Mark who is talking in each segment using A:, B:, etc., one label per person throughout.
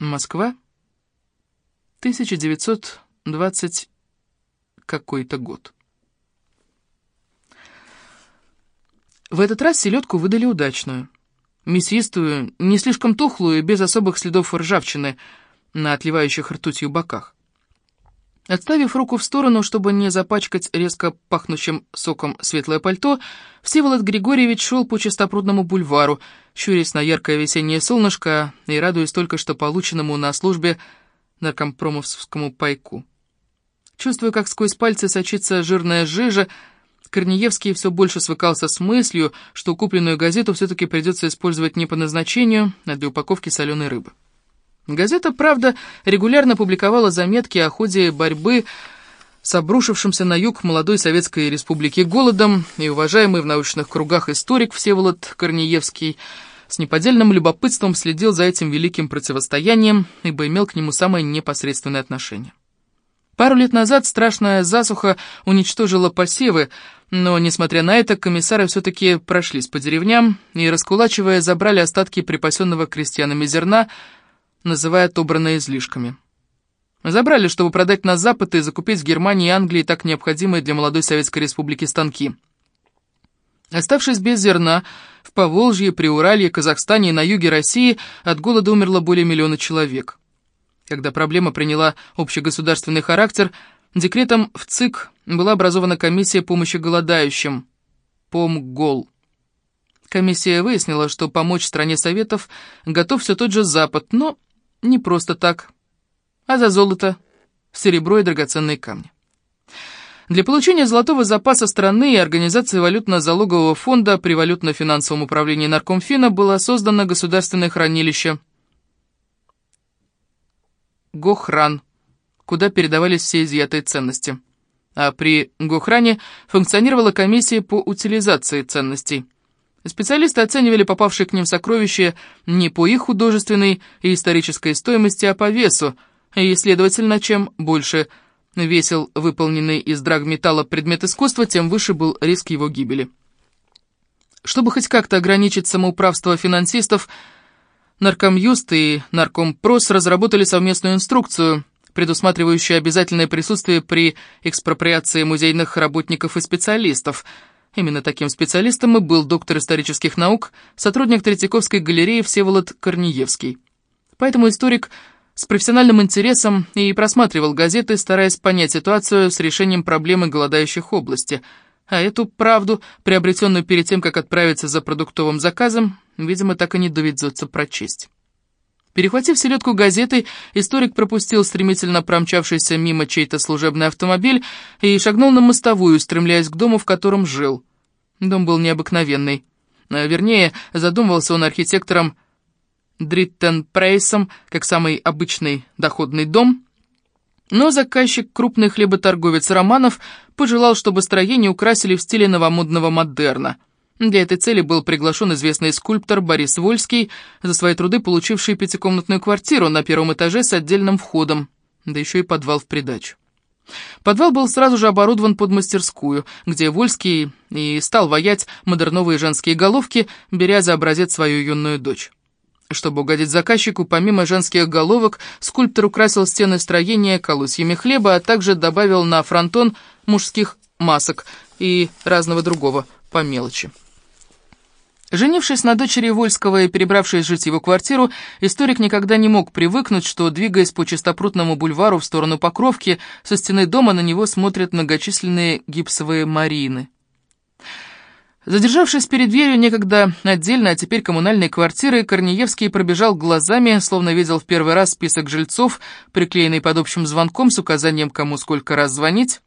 A: Москва, 1920 какой-то год. В этот раз селедку выдали удачную. Мясистую, не слишком тухлую, без особых следов ржавчины на отливающих ртутью боках. Отставив руку в сторону, чтобы не запачкать резко пахнущим соком светлое пальто, Всеволод Григорьевич шел по чистопрудному бульвару, щурясь на яркое весеннее солнышко и радуясь только что полученному на службе наркомпромовскому пайку. Чувствуя, как сквозь пальцы сочится жирная жижа, Корнеевский все больше свыкался с мыслью, что купленную газету все-таки придется использовать не по назначению, а для упаковки соленой рыбы. Газета «Правда» регулярно публиковала заметки о ходе борьбы с обрушившимся на юг молодой Советской Республики голодом, и уважаемый в научных кругах историк Всеволод Корнеевский с неподдельным любопытством следил за этим великим противостоянием, ибо имел к нему самое непосредственное отношение. Пару лет назад страшная засуха уничтожила посевы, но, несмотря на это, комиссары все-таки прошлись по деревням и, раскулачивая, забрали остатки припасенного крестьянами зерна, называя отобранное излишками. Забрали, чтобы продать на Запад и закупить в Германии и Англии так необходимые для молодой Советской Республики станки. Оставшись без зерна, в Поволжье, Приуралье, Казахстане и на юге России от голода умерло более миллиона человек. Когда проблема приняла общегосударственный характер, декретом в ЦИК была образована комиссия помощи голодающим, ПОМГОЛ. Комиссия выяснила, что помочь стране Советов готов все тот же Запад, но не просто так, а за золото, серебро и драгоценные камни. Для получения золотого запаса страны и организации валютно-залогового фонда при валютно-финансовом управлении Наркомфина было создано государственное хранилище Гохран, куда передавались все изъятые ценности. А при Гохране функционировала комиссия по утилизации ценностей. Специалисты оценивали попавшие к ним сокровища не по их художественной и исторической стоимости, а по весу, и, следовательно, чем больше весил выполненный из драгметалла предмет искусства, тем выше был риск его гибели. Чтобы хоть как-то ограничить самоуправство финансистов, Наркомюст и Наркомпрос разработали совместную инструкцию, предусматривающую обязательное присутствие при экспроприации музейных работников и специалистов – Именно таким специалистом и был доктор исторических наук, сотрудник Третьяковской галереи Всеволод Корнеевский. Поэтому историк с профессиональным интересом и просматривал газеты, стараясь понять ситуацию с решением проблемы голодающих области. А эту правду, приобретенную перед тем, как отправиться за продуктовым заказом, видимо, так и не доведется прочесть. Перехватив селедку газеты, историк пропустил стремительно промчавшийся мимо чей-то служебный автомобиль и шагнул на мостовую, стремляясь к дому, в котором жил. Дом был необыкновенный. А, вернее, задумывался он архитектором Дриттен Прейсом, как самый обычный доходный дом, но заказчик, крупный хлеботорговец Романов, пожелал, чтобы строение украсили в стиле новомодного модерна — для этой цели был приглашен известный скульптор Борис Вольский, за свои труды получивший пятикомнатную квартиру на первом этаже с отдельным входом, да еще и подвал в придачу. Подвал был сразу же оборудован под мастерскую, где Вольский и стал воять модерновые женские головки, беря за образец свою юную дочь. Чтобы угодить заказчику, помимо женских головок, скульптор украсил стены строения колосьями хлеба, а также добавил на фронтон мужских масок и разного другого по мелочи. Женившись на дочери Вольского и перебравшись жить в его квартиру, историк никогда не мог привыкнуть, что, двигаясь по чистопрудному бульвару в сторону Покровки, со стены дома на него смотрят многочисленные гипсовые марины. Задержавшись перед дверью некогда отдельно, а теперь коммунальной квартиры, Корнеевский пробежал глазами, словно видел в первый раз список жильцов, приклеенный под общим звонком с указанием, кому сколько раз звонить.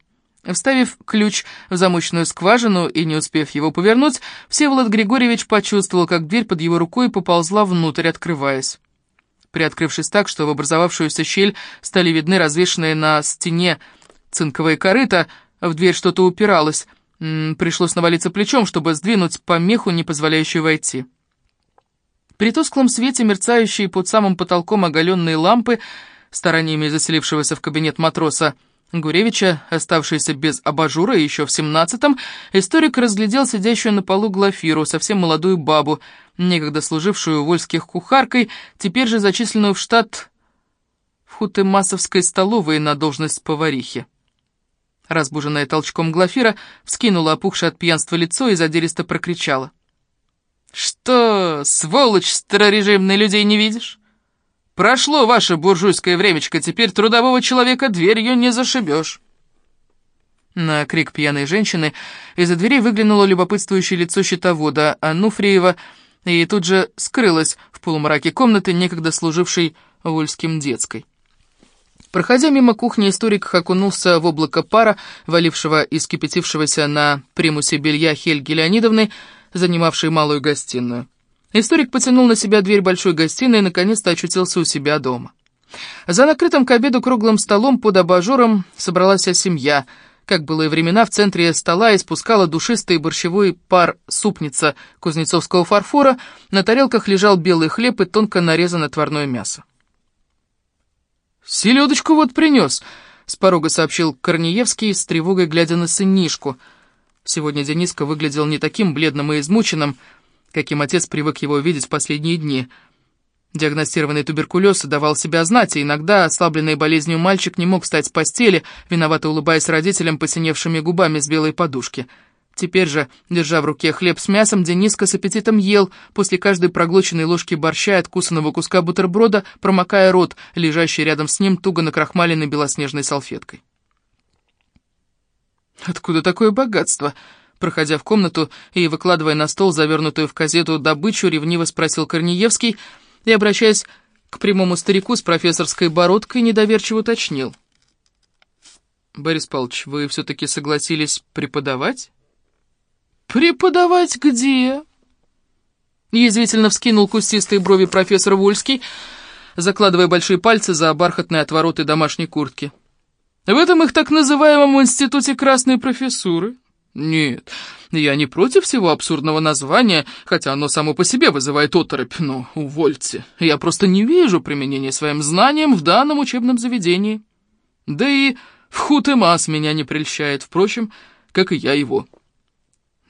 A: Вставив ключ в замочную скважину и не успев его повернуть, Всеволод Григорьевич почувствовал, как дверь под его рукой поползла внутрь, открываясь. Приоткрывшись так, что в образовавшуюся щель стали видны развешенные на стене цинковые корыта, в дверь что-то упиралось. Пришлось навалиться плечом, чтобы сдвинуть помеху, не позволяющую войти. При тусклом свете, мерцающие под самым потолком оголенные лампы, стараниями заселившегося в кабинет матроса, Гуревича, оставшийся без абажура еще в семнадцатом, историк разглядел сидящую на полу Глафиру, совсем молодую бабу, некогда служившую в Вольских кухаркой, теперь же зачисленную в штат в Хутемасовской столовой на должность поварихи. Разбуженная толчком Глафира вскинула опухшее от пьянства лицо и задиристо прокричала. «Что, сволочь старорежимный, людей не видишь? Прошло ваше буржуйское времечко, теперь трудового человека дверью не зашибешь». На крик пьяной женщины из-за двери выглянуло любопытствующее лицо щитовода Ануфриева и тут же скрылось в полумраке комнаты, некогда служившей Вольским детской. Проходя мимо кухни, историк окунулся в облако пара, валившего из кипятившегося на примусе белья Хельги Леонидовны, занимавшей малую гостиную. Историк потянул на себя дверь большой гостиной и наконец-то очутился у себя дома. За накрытым к обеду круглым столом под абажуром собралась вся семья. Как было и времена, в центре стола испускала душистый борщевой пар супница кузнецовского фарфора, на тарелках лежал белый хлеб и тонко нарезанное отварное мясо. «Селедочку вот принес», — с порога сообщил Корнеевский, с тревогой глядя на сынишку. Сегодня Дениска выглядел не таким бледным и измученным, каким отец привык его видеть в последние дни. Диагностированный туберкулез давал себя знать, и иногда ослабленный болезнью мальчик не мог встать с постели, виновато улыбаясь родителям посиневшими губами с белой подушки — Теперь же, держа в руке хлеб с мясом, Дениска с аппетитом ел, после каждой проглоченной ложки борща и откусанного куска бутерброда, промокая рот, лежащий рядом с ним туго накрахмаленной белоснежной салфеткой. «Откуда такое богатство?» Проходя в комнату и выкладывая на стол завернутую в газету добычу, ревниво спросил Корнеевский и, обращаясь к прямому старику с профессорской бородкой, недоверчиво уточнил. «Борис Павлович, вы все-таки согласились преподавать?» «Преподавать где?» Язвительно вскинул кустистые брови профессор Вольский, закладывая большие пальцы за бархатные отвороты домашней куртки. «В этом их так называемом институте красной профессуры?» «Нет, я не против всего абсурдного названия, хотя оно само по себе вызывает оторопь, но увольте. Я просто не вижу применения своим знаниям в данном учебном заведении. Да и в хутемас меня не прельщает, впрочем, как и я его».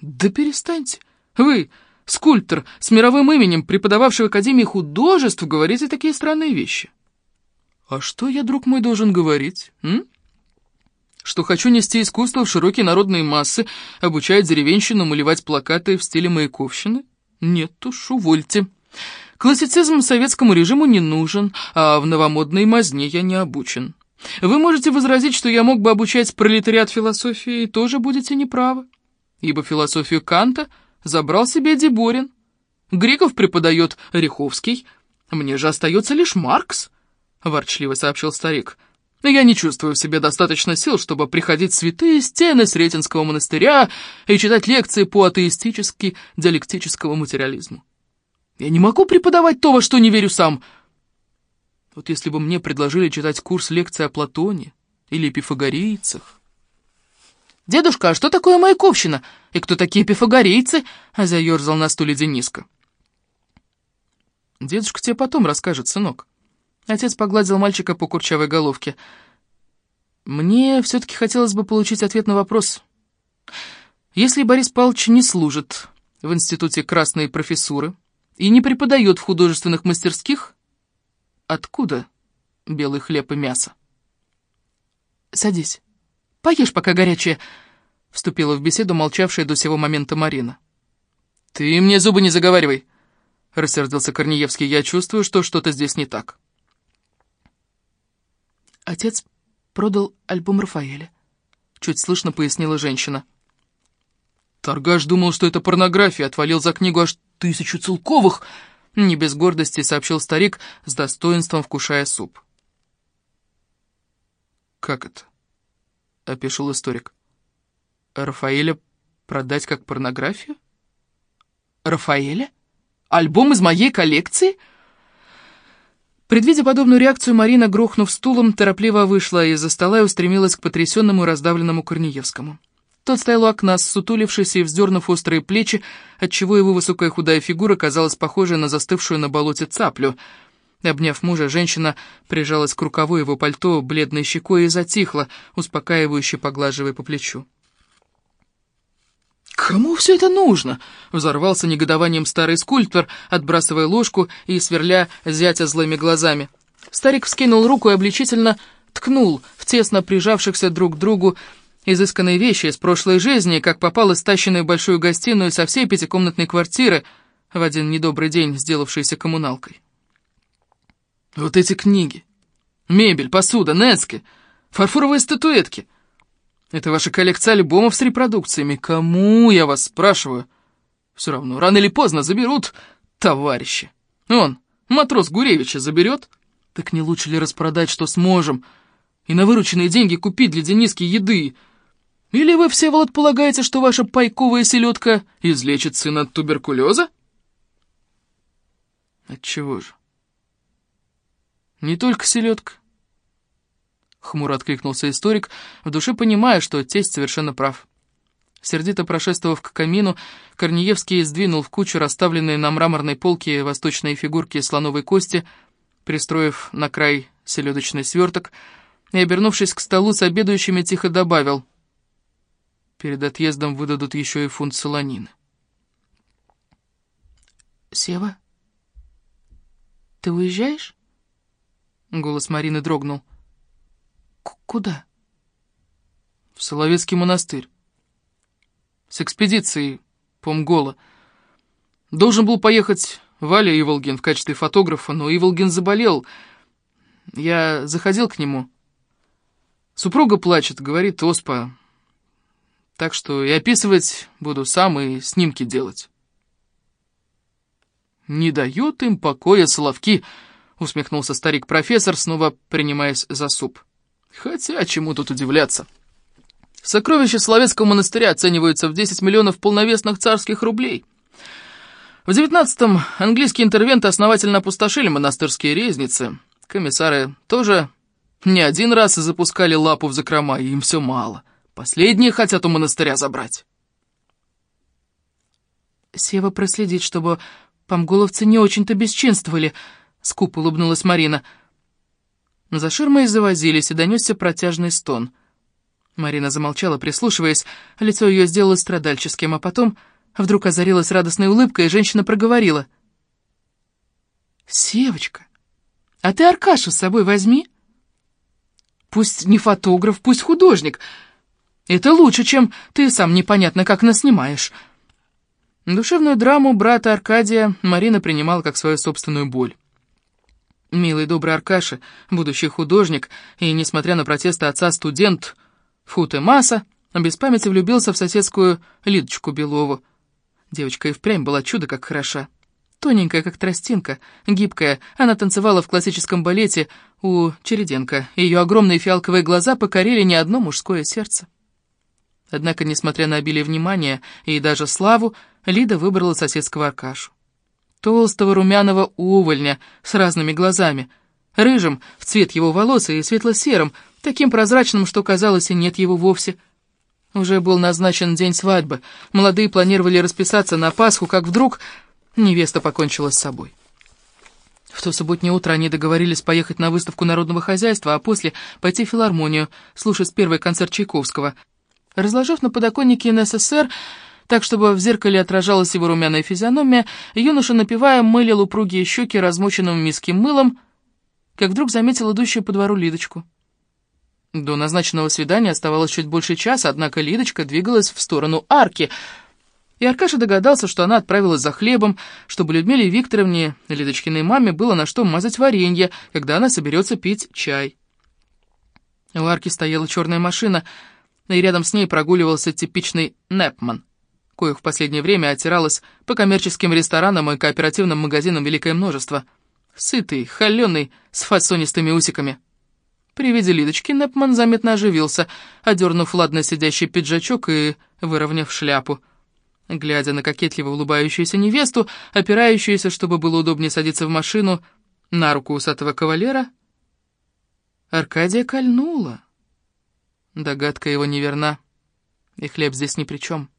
A: «Да перестаньте! Вы, скульптор с мировым именем, преподававший в Академии художеств, говорите такие странные вещи». «А что я, друг мой, должен говорить, м? Что хочу нести искусство в широкие народные массы, обучать деревенщину малевать плакаты в стиле маяковщины? Нет уж, увольте. Классицизм советскому режиму не нужен, а в новомодной мазне я не обучен. Вы можете возразить, что я мог бы обучать пролетариат философии, и тоже будете неправы ибо философию Канта забрал себе Деборин. Греков преподает Риховский, мне же остается лишь Маркс, — ворчливо сообщил старик. Я не чувствую в себе достаточно сил, чтобы приходить в святые стены Сретенского монастыря и читать лекции по атеистически-диалектическому материализму. Я не могу преподавать то, во что не верю сам. Вот если бы мне предложили читать курс лекций о Платоне или пифагорейцах, «Дедушка, а что такое Маяковщина? И кто такие пифагорейцы?» — заерзал на стуле Дениска. «Дедушка тебе потом расскажет, сынок». Отец погладил мальчика по курчавой головке. «Мне все-таки хотелось бы получить ответ на вопрос. Если Борис Павлович не служит в Институте Красной Профессуры и не преподает в художественных мастерских, откуда белый хлеб и мясо?» «Садись». Поешь, пока горячее», — вступила в беседу молчавшая до сего момента Марина. «Ты мне зубы не заговаривай», — рассердился Корнеевский. «Я чувствую, что что-то здесь не так». Отец продал альбом Рафаэля, — чуть слышно пояснила женщина. Торгаш думал, что это порнография, отвалил за книгу аж тысячу целковых, — не без гордости сообщил старик, с достоинством вкушая суп. «Как это?» — опешил историк. «Рафаэля продать как порнографию?» «Рафаэля? Альбом из моей коллекции?» Предвидя подобную реакцию, Марина, грохнув стулом, торопливо вышла из-за стола и устремилась к потрясенному и раздавленному Корнеевскому. Тот стоял у окна, сутулившись и вздернув острые плечи, отчего его высокая худая фигура казалась похожей на застывшую на болоте цаплю — Обняв мужа, женщина прижалась к рукаву его пальто бледной щекой и затихла, успокаивающе поглаживая по плечу. «Кому все это нужно?» — взорвался негодованием старый скульптор, отбрасывая ложку и сверля зятя злыми глазами. Старик вскинул руку и обличительно ткнул в тесно прижавшихся друг к другу изысканные вещи из прошлой жизни, как попало стащенную большую гостиную со всей пятикомнатной квартиры, в один недобрый день сделавшейся коммуналкой. Вот эти книги. Мебель, посуда, нески, фарфоровые статуэтки. Это ваша коллекция альбомов с репродукциями. Кому, я вас спрашиваю? Все равно, рано или поздно заберут товарищи. Он, матрос Гуревича, заберет? Так не лучше ли распродать, что сможем, и на вырученные деньги купить для Дениски еды? Или вы, Всеволод, полагаете, что ваша пайковая селедка излечит сына от туберкулеза? Отчего же? Не только селедка. Хмуро откликнулся историк, в душе понимая, что тесть совершенно прав. Сердито прошествовав к камину, Корнеевский сдвинул в кучу расставленные на мраморной полке восточные фигурки слоновой кости, пристроив на край селедочный сверток, и, обернувшись к столу с обедающими, тихо добавил. Перед отъездом выдадут еще и фунт солонины. «Сева, ты уезжаешь?» Голос Марины дрогнул. «Куда?» «В Соловецкий монастырь. С экспедицией Помгола. Должен был поехать Валя Иволгин в качестве фотографа, но Иволгин заболел. Я заходил к нему. Супруга плачет, говорит оспа. Так что и описывать буду сам, и снимки делать. «Не дают им покоя соловки», — усмехнулся старик-профессор, снова принимаясь за суп. «Хотя чему тут удивляться?» Сокровища Соловецкого монастыря оцениваются в 10 миллионов полновесных царских рублей. В 19-м английские интервенты основательно опустошили монастырские резницы. Комиссары тоже не один раз запускали лапу в закрома, и им все мало. Последние хотят у монастыря забрать. Сева проследит, чтобы помголовцы не очень-то бесчинствовали, — скупо улыбнулась Марина. За ширмой завозились, и донесся протяжный стон — Марина замолчала, прислушиваясь. Лицо ее сделалось страдальческим, а потом вдруг озарилась радостной улыбкой, и женщина проговорила. «Севочка, а ты Аркашу с собой возьми. Пусть не фотограф, пусть художник. Это лучше, чем ты сам непонятно как наснимаешь». Душевную драму брата Аркадия Марина принимала как свою собственную боль. Милый добрый Аркаша, будущий художник, и, несмотря на протесты отца, студент — Фут и масса, без памяти влюбился в соседскую Лидочку Белову. Девочка и впрямь была чудо как хороша. Тоненькая, как тростинка, гибкая, она танцевала в классическом балете у Череденко, и ее огромные фиалковые глаза покорили не одно мужское сердце. Однако, несмотря на обилие внимания и даже славу, Лида выбрала соседского Аркашу. Толстого румяного увольня с разными глазами, рыжим в цвет его волос и светло-серым, таким прозрачным, что казалось, и нет его вовсе. Уже был назначен день свадьбы. Молодые планировали расписаться на Пасху, как вдруг невеста покончила с собой. В то субботнее утро они договорились поехать на выставку народного хозяйства, а после пойти в филармонию, слушать первый концерт Чайковского. Разложив на подоконнике НССР, так, чтобы в зеркале отражалась его румяная физиономия, юноша, напевая, мылил упругие щеки размоченным миским мылом, как вдруг заметил идущую по двору Лидочку. До назначенного свидания оставалось чуть больше часа, однако Лидочка двигалась в сторону арки, и Аркаша догадался, что она отправилась за хлебом, чтобы Людмиле Викторовне, Лидочкиной маме, было на что мазать варенье, когда она соберется пить чай. У арки стояла черная машина, и рядом с ней прогуливался типичный Непман, коих в последнее время оттиралось по коммерческим ресторанам и кооперативным магазинам великое множество. Сытый, холеный, с фасонистыми усиками. При виде Лидочки Непман заметно оживился, одернув ладно сидящий пиджачок и выровняв шляпу. Глядя на кокетливо улыбающуюся невесту, опирающуюся, чтобы было удобнее садиться в машину, на руку усатого кавалера, Аркадия кольнула. Догадка его неверна, и хлеб здесь ни при чем.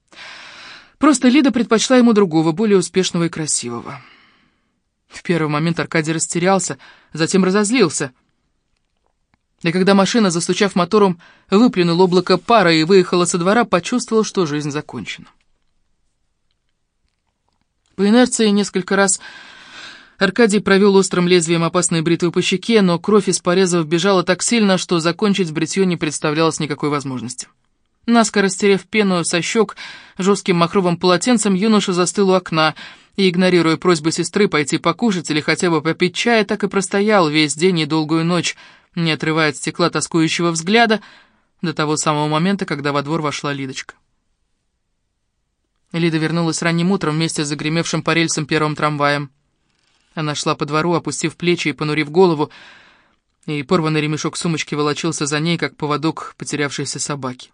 A: Просто Лида предпочла ему другого, более успешного и красивого. В первый момент Аркадий растерялся, затем разозлился — и когда машина, застучав мотором, выплюнула облако пара и выехала со двора, почувствовал, что жизнь закончена. По инерции несколько раз Аркадий провел острым лезвием опасной бритвы по щеке, но кровь из порезов бежала так сильно, что закончить бритье не представлялось никакой возможности. Наскоро стерев пену со щек жестким махровым полотенцем, юноша застыл у окна и, игнорируя просьбы сестры пойти покушать или хотя бы попить чая, так и простоял весь день и долгую ночь, не отрывая от стекла тоскующего взгляда, до того самого момента, когда во двор вошла Лидочка. Лида вернулась ранним утром вместе с загремевшим по рельсам первым трамваем. Она шла по двору, опустив плечи и понурив голову, и порванный ремешок сумочки волочился за ней, как поводок потерявшейся собаки.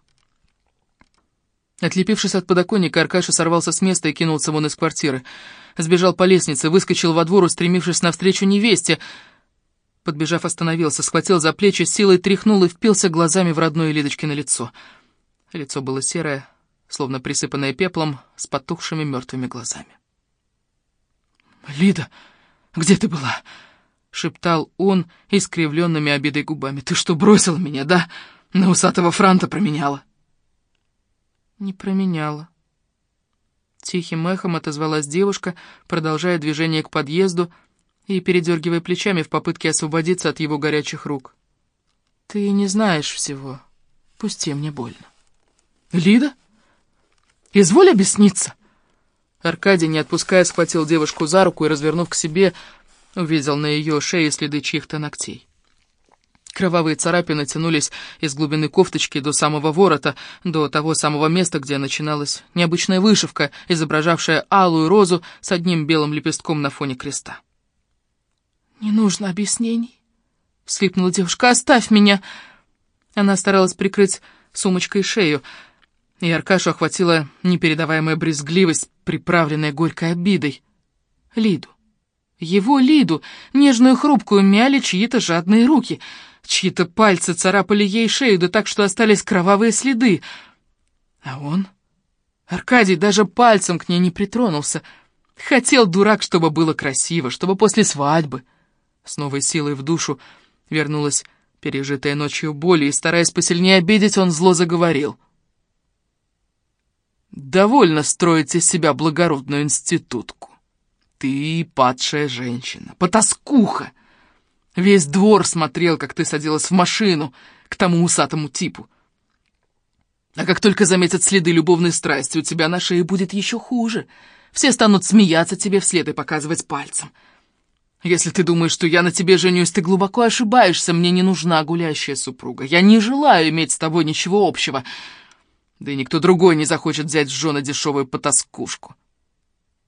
A: Отлепившись от подоконника, Аркаша сорвался с места и кинулся вон из квартиры. Сбежал по лестнице, выскочил во двор, устремившись навстречу невесте. Подбежав, остановился, схватил за плечи, силой тряхнул и впился глазами в родное Лидочкино лицо. Лицо было серое, словно присыпанное пеплом, с потухшими мертвыми глазами. «Лида!» Где ты была?» — шептал он искривленными обидой губами. «Ты что, бросила меня, да? На усатого франта променяла?» «Не променяла». Тихим эхом отозвалась девушка, продолжая движение к подъезду и передергивая плечами в попытке освободиться от его горячих рук. «Ты не знаешь всего. Пусти, мне больно». «Лида? Изволь объясниться!» Аркадий, не отпуская, схватил девушку за руку и, развернув к себе, увидел на ее шее следы чьих-то ногтей. Кровавые царапины тянулись из глубины кофточки до самого ворота, до того самого места, где начиналась необычная вышивка, изображавшая алую розу с одним белым лепестком на фоне креста. «Не нужно объяснений», — всхлипнула девушка. «Оставь меня!» Она старалась прикрыть сумочкой шею, и Аркашу охватила непередаваемая брезгливость, приправленная горькой обидой. Лиду. Его Лиду, нежную хрупкую, мяли чьи-то жадные руки. Чьи-то пальцы царапали ей шею, да так, что остались кровавые следы. А он... Аркадий даже пальцем к ней не притронулся. Хотел, дурак, чтобы было красиво, чтобы после свадьбы. С новой силой в душу вернулась пережитая ночью боль, и, стараясь посильнее обидеть, он зло заговорил — Довольно строить из себя благородную институтку. Ты падшая женщина, потаскуха. Весь двор смотрел, как ты садилась в машину к тому усатому типу. А как только заметят следы любовной страсти, у тебя на шее будет еще хуже. Все станут смеяться тебе вслед и показывать пальцем. Если ты думаешь, что я на тебе женюсь, ты глубоко ошибаешься. Мне не нужна гулящая супруга. Я не желаю иметь с тобой ничего общего. Да и никто другой не захочет взять с жены дешевую потаскушку.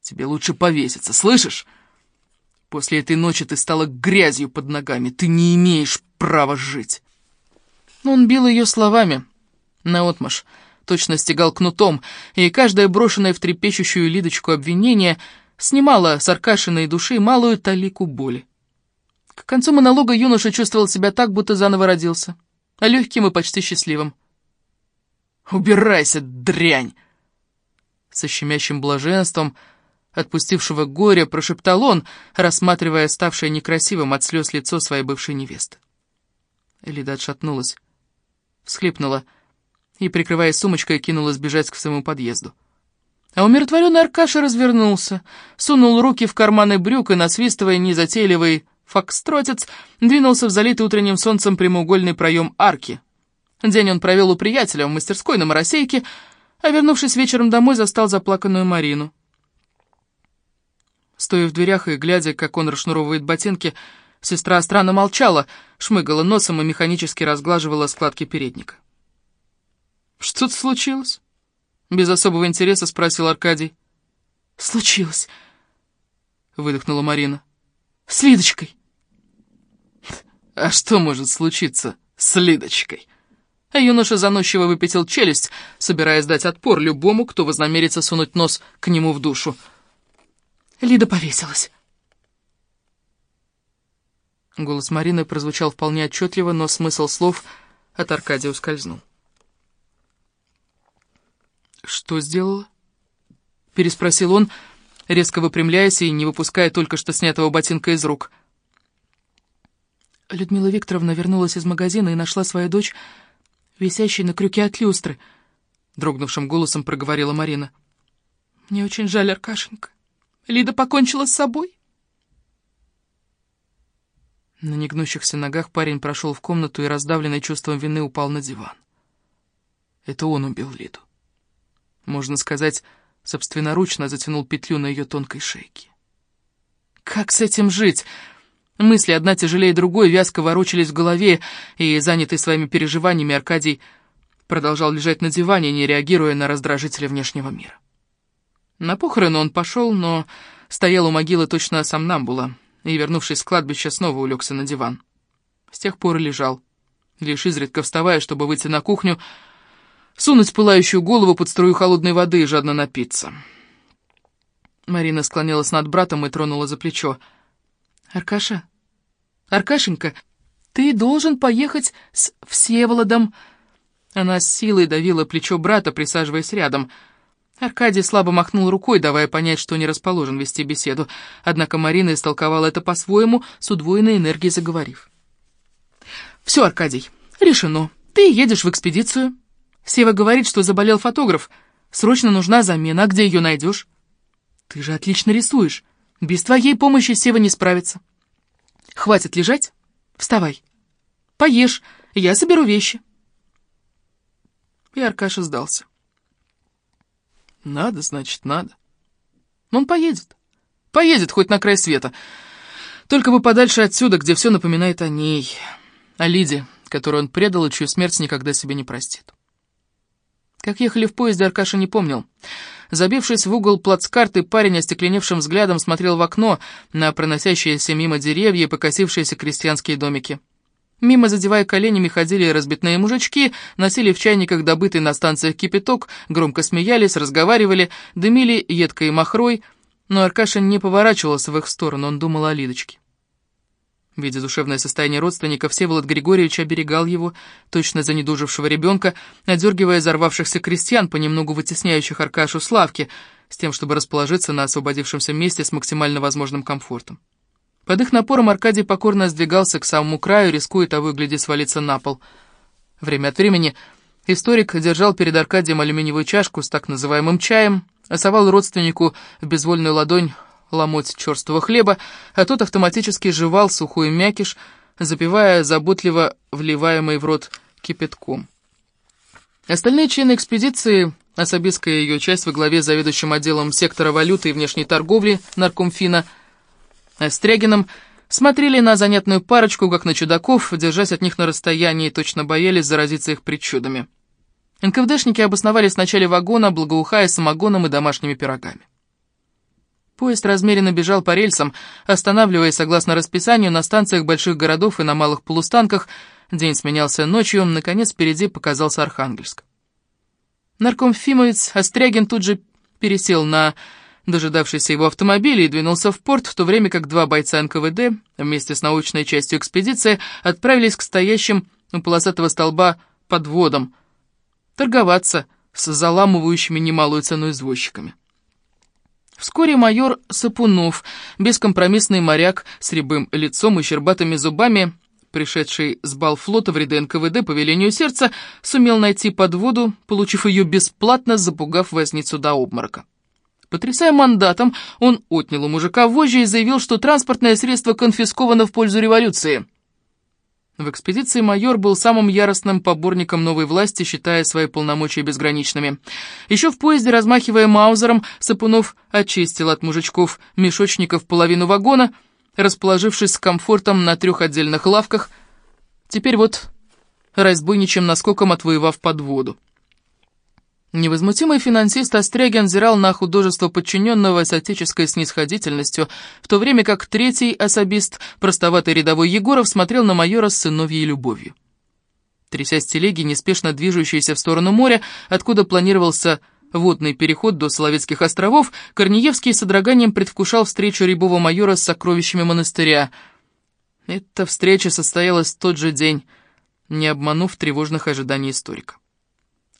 A: Тебе лучше повеситься, слышишь? После этой ночи ты стала грязью под ногами. Ты не имеешь права жить. Он бил ее словами, наотмашь, точно стегал кнутом, и каждое брошенное в трепещущую Лидочку обвинение снимало с Аркашиной души малую талику боли. К концу монолога юноша чувствовал себя так, будто заново родился, а легким и почти счастливым. «Убирайся, дрянь!» Со щемящим блаженством, отпустившего горе, прошептал он, рассматривая ставшее некрасивым от слез лицо своей бывшей невесты. Лида отшатнулась, всхлипнула и, прикрываясь сумочкой, кинулась бежать к своему подъезду. А умиротворенный Аркаша развернулся, сунул руки в карманы брюк и, насвистывая незатейливый фокстротец, двинулся в залитый утренним солнцем прямоугольный проем арки, День он провел у приятеля в мастерской на Моросейке, а вернувшись вечером домой, застал заплаканную Марину. Стоя в дверях и глядя, как он расшнуровывает ботинки, сестра странно молчала, шмыгала носом и механически разглаживала складки передника. «Что-то случилось?» — без особого интереса спросил Аркадий. «Случилось», — выдохнула Марина. «С Лидочкой». «А что может случиться с Лидочкой?» а юноша заносчиво выпятил челюсть, собираясь дать отпор любому, кто вознамерится сунуть нос к нему в душу. Лида повесилась. Голос Марины прозвучал вполне отчетливо, но смысл слов от Аркадия ускользнул. «Что сделала?» — переспросил он, резко выпрямляясь и не выпуская только что снятого ботинка из рук. Людмила Викторовна вернулась из магазина и нашла свою дочь висящий на крюке от люстры», — дрогнувшим голосом проговорила Марина. «Мне очень жаль, Аркашенька. Лида покончила с собой?» На негнущихся ногах парень прошел в комнату и, раздавленный чувством вины, упал на диван. Это он убил Лиду. Можно сказать, собственноручно затянул петлю на ее тонкой шейке. Как с этим жить? Мысли одна тяжелее другой вязко ворочались в голове, и, занятый своими переживаниями, Аркадий продолжал лежать на диване, не реагируя на раздражители внешнего мира. На похороны он пошел, но стоял у могилы точно сам нам было, и, вернувшись с кладбища, снова улегся на диван. С тех пор лежал, лишь изредка вставая, чтобы выйти на кухню, сунуть пылающую голову под струю холодной воды и жадно напиться. Марина склонилась над братом и тронула за плечо. «Аркаша, Аркашенька, ты должен поехать с Всеволодом!» Она с силой давила плечо брата, присаживаясь рядом. Аркадий слабо махнул рукой, давая понять, что не расположен вести беседу, однако Марина истолковала это по-своему, с удвоенной энергией заговорив. «Все, Аркадий, решено. Ты едешь в экспедицию. Сева говорит, что заболел фотограф. Срочно нужна замена. А где ее найдешь? Ты же отлично рисуешь. Без твоей помощи Сева не справится. Хватит лежать. Вставай. Поешь. Я соберу вещи. И Аркаша сдался. Надо, значит, надо. Он поедет. Поедет хоть на край света. Только бы подальше отсюда, где все напоминает о ней. О Лиде, которую он предал и чью смерть никогда себе не простит. Как ехали в поезде, Аркаша не помнил. Забившись в угол плацкарты, парень остекленевшим взглядом смотрел в окно на проносящиеся мимо деревья и покосившиеся крестьянские домики. Мимо, задевая коленями, ходили разбитные мужички, носили в чайниках добытый на станциях кипяток, громко смеялись, разговаривали, дымили едкой махрой, но Аркаша не поворачивался в их сторону, он думал о Лидочке. Видя душевное состояние родственника, Всеволод Григорьевич оберегал его, точно занедужившего ребенка, одергивая взорвавшихся крестьян, понемногу вытесняющих Аркашу Славки, с тем, чтобы расположиться на освободившемся месте с максимально возможным комфортом. Под их напором Аркадий покорно сдвигался к самому краю, рискуя того и гляди свалиться на пол. Время от времени историк держал перед Аркадием алюминиевую чашку с так называемым чаем, осовал родственнику в безвольную ладонь ломоть черствого хлеба, а тот автоматически жевал сухой мякиш, запивая заботливо вливаемый в рот кипятком. Остальные члены экспедиции, особистская ее часть во главе заведующим отделом сектора валюты и внешней торговли наркомфина Стрягином, смотрели на занятную парочку, как на чудаков, держась от них на расстоянии, точно боялись заразиться их причудами. НКВДшники обосновались в начале вагона, благоухая самогоном и домашними пирогами. Поезд размеренно бежал по рельсам, останавливаясь согласно расписанию на станциях больших городов и на малых полустанках. День сменялся ночью, наконец впереди показался Архангельск. Нарком Фимовец Острягин тут же пересел на дожидавшийся его автомобиль и двинулся в порт, в то время как два бойца НКВД вместе с научной частью экспедиции отправились к стоящим у полосатого столба подводам, торговаться с заламывающими немалую цену извозчиками. Вскоре майор Сапунов, бескомпромиссный моряк с рябым лицом и щербатыми зубами, пришедший с бал флота в ряды НКВД по велению сердца, сумел найти подводу, получив ее бесплатно, запугав возницу до обморока. Потрясая мандатом, он отнял у мужика вожжи и заявил, что транспортное средство конфисковано в пользу революции. В экспедиции майор был самым яростным поборником новой власти, считая свои полномочия безграничными. Еще в поезде, размахивая маузером, Сапунов очистил от мужичков мешочников половину вагона, расположившись с комфортом на трех отдельных лавках. Теперь вот разбойничьим наскоком отвоевав под воду. Невозмутимый финансист Острягин зирал на художество подчиненного с отеческой снисходительностью, в то время как третий особист, простоватый рядовой Егоров, смотрел на майора с сыновьей любовью. Трясясь телеги, неспешно движущиеся в сторону моря, откуда планировался водный переход до Соловецких островов, Корнеевский с содроганием предвкушал встречу рябого майора с сокровищами монастыря. Эта встреча состоялась в тот же день, не обманув тревожных ожиданий историка.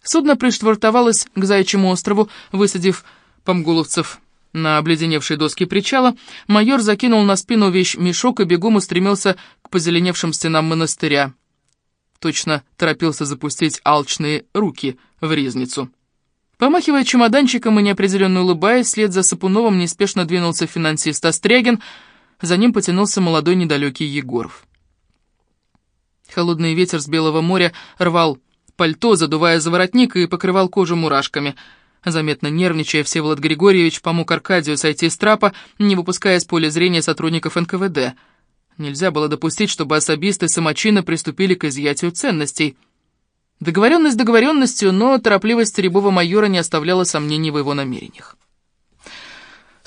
A: Судно приштвартовалось к Заячьему острову, высадив помгуловцев на обледеневшей доске причала, майор закинул на спину вещь мешок и бегом устремился к позеленевшим стенам монастыря. Точно торопился запустить алчные руки в резницу. Помахивая чемоданчиком и неопределенно улыбаясь, след за Сапуновым неспешно двинулся финансист Острягин, за ним потянулся молодой недалекий Егоров. Холодный ветер с Белого моря рвал пальто, задувая за воротник и покрывал кожу мурашками. Заметно нервничая, Всеволод Григорьевич помог Аркадию сойти с трапа, не выпуская из поля зрения сотрудников НКВД. Нельзя было допустить, чтобы особисты самочина приступили к изъятию ценностей. Договоренность договоренностью, но торопливость рябого майора не оставляла сомнений в его намерениях.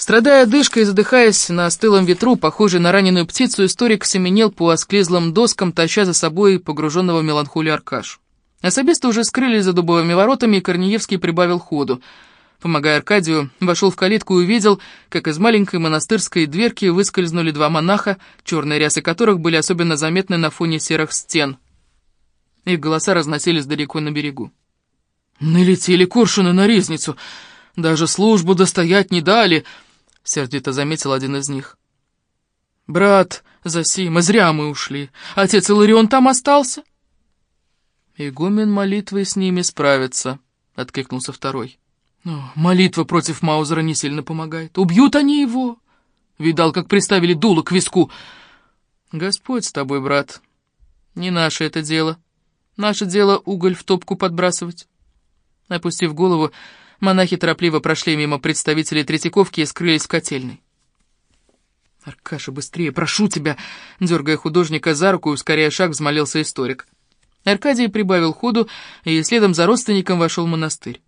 A: Страдая одышкой и задыхаясь на остылом ветру, похожий на раненую птицу, историк семенел по осклизлым доскам, таща за собой погруженного в меланхолию Аркашу. Особисты уже скрылись за дубовыми воротами, и Корнеевский прибавил ходу. Помогая Аркадию, вошел в калитку и увидел, как из маленькой монастырской дверки выскользнули два монаха, черные рясы которых были особенно заметны на фоне серых стен. Их голоса разносились далеко на берегу. «Налетели коршуны на резницу! Даже службу достоять не дали!» — сердито заметил один из них. «Брат, Засима, зря мы ушли. Отец Иларион там остался?» «Игумен молитвой с ними справится», — откликнулся второй. «Молитва против Маузера не сильно помогает. Убьют они его!» Видал, как приставили дуло к виску. «Господь с тобой, брат. Не наше это дело. Наше дело уголь в топку подбрасывать». Опустив голову, монахи торопливо прошли мимо представителей Третьяковки и скрылись в котельной. «Аркаша, быстрее, прошу тебя!» Дергая художника за руку и ускоряя шаг, взмолился историк. Аркадий прибавил ходу и следом за родственником вошел монастырь.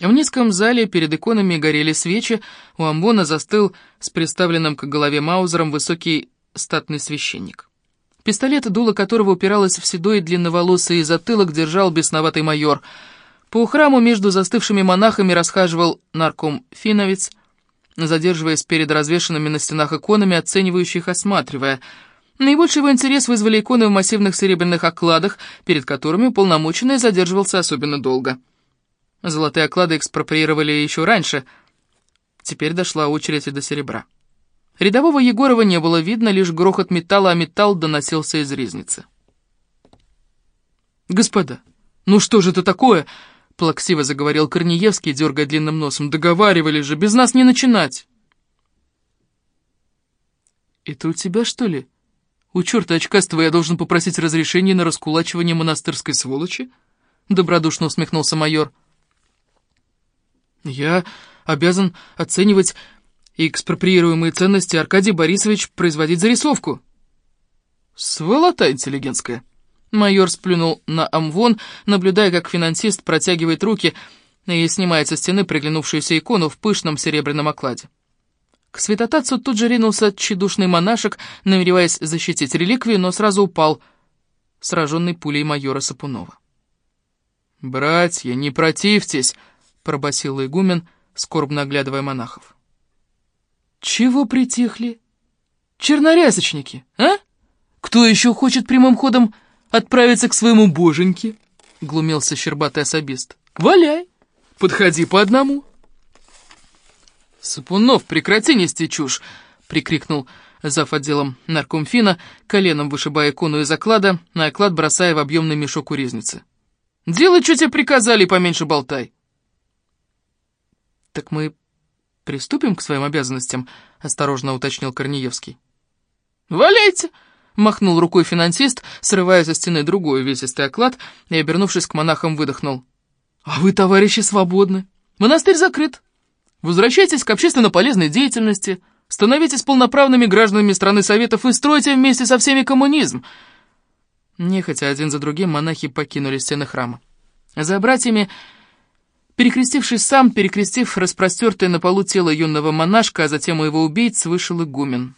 A: В низком зале перед иконами горели свечи, у амбона застыл с приставленным к голове маузером высокий статный священник. Пистолет, дуло которого упиралось в седой длинноволосый затылок, держал бесноватый майор. По храму между застывшими монахами расхаживал нарком Финовец, задерживаясь перед развешанными на стенах иконами, оценивающих осматривая — Наибольший его интерес вызвали иконы в массивных серебряных окладах, перед которыми уполномоченный задерживался особенно долго. Золотые оклады экспроприировали еще раньше. Теперь дошла очередь и до серебра. Рядового Егорова не было видно, лишь грохот металла, а металл доносился из ризницы. «Господа, ну что же это такое?» — плаксиво заговорил Корнеевский, дергая длинным носом. «Договаривали же, без нас не начинать!» «Это у тебя, что ли?» «У черта очкастого я должен попросить разрешения на раскулачивание монастырской сволочи?» Добродушно усмехнулся майор. «Я обязан оценивать экспроприируемые ценности, Аркадий Борисович производить зарисовку». «Сволота интеллигентская!» Майор сплюнул на амвон, наблюдая, как финансист протягивает руки и снимает со стены приглянувшуюся икону в пышном серебряном окладе. К святотатцу тут же ринулся тщедушный монашек, намереваясь защитить реликвию, но сразу упал, сраженный пулей майора Сапунова. «Братья, не противьтесь!» — пробасил игумен, скорбно оглядывая монахов. «Чего притихли? Чернорясочники, а? Кто еще хочет прямым ходом отправиться к своему боженьке?» — глумился щербатый особист. «Валяй! Подходи по одному!» «Сапунов, прекрати нести чушь!» — прикрикнул зав. отделом наркомфина, коленом вышибая икону из оклада, на оклад бросая в объемный мешок у резницы. «Делай, что тебе приказали, и поменьше болтай!» «Так мы приступим к своим обязанностям?» — осторожно уточнил Корнеевский. «Валяйте!» — махнул рукой финансист, срывая со стены другой увесистый оклад и, обернувшись к монахам, выдохнул. «А вы, товарищи, свободны. Монастырь закрыт. Возвращайтесь к общественно полезной деятельности, становитесь полноправными гражданами страны Советов и стройте вместе со всеми коммунизм!» Нехотя один за другим монахи покинули стены храма. За братьями, перекрестившись сам, перекрестив распростертое на полу тело юного монашка, а затем у его убийц, вышел игумен.